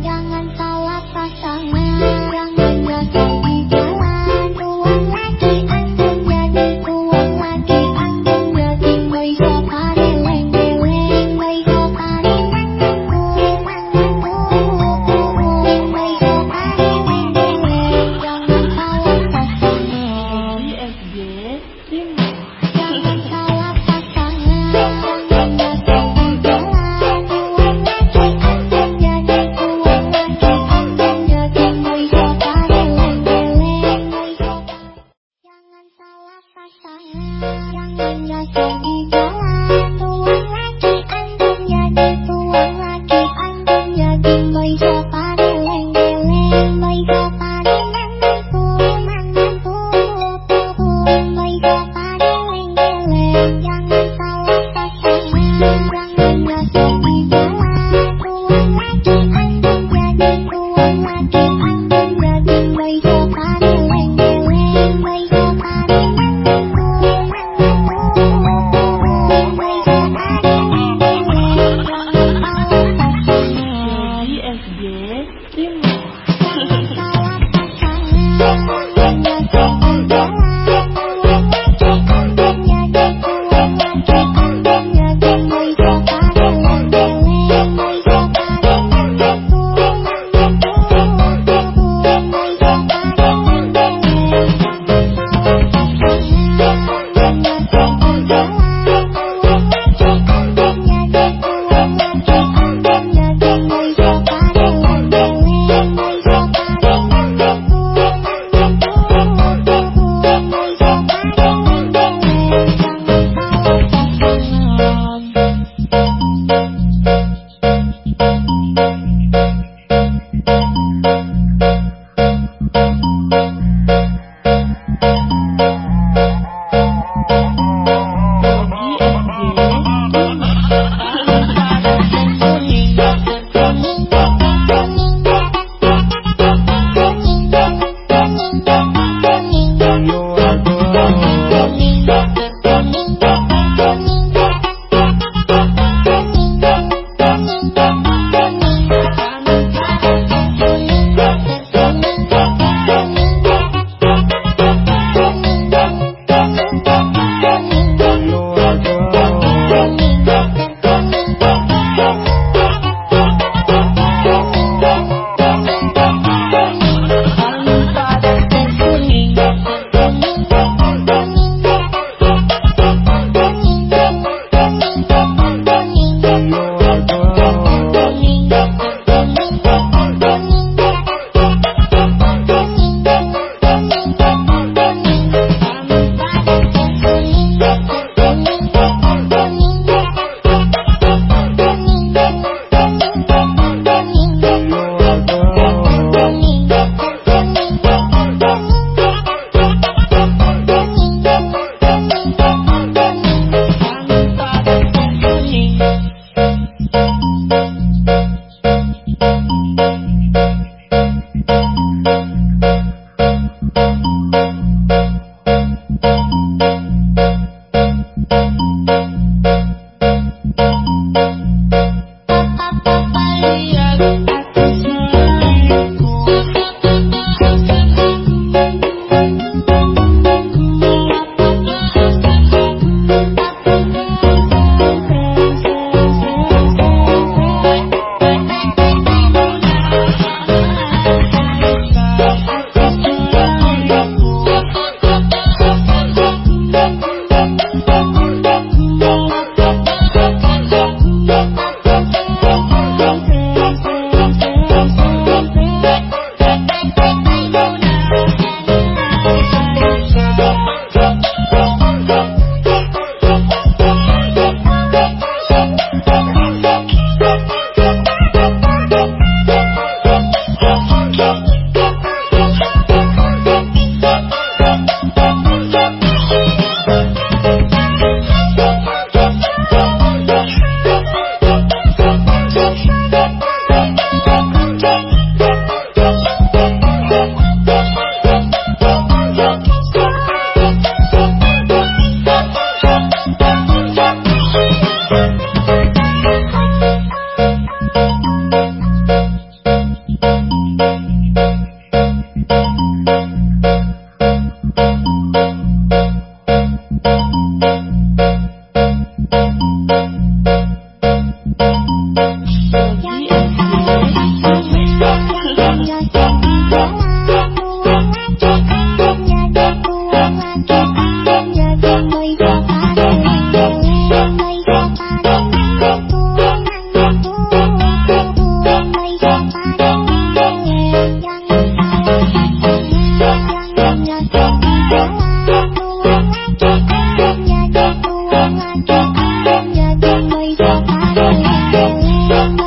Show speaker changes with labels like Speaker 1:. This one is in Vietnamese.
Speaker 1: Jangan salah pasangan, jangan jatuh di jalan. Uang lagi anggun jadi uang lagi anggun jadi Maiso pare leng leng, maiso pare nanggung nanggung, maiso pare leng leng. Jangan salah pasangan.
Speaker 2: FB, terima.
Speaker 1: No. Oh,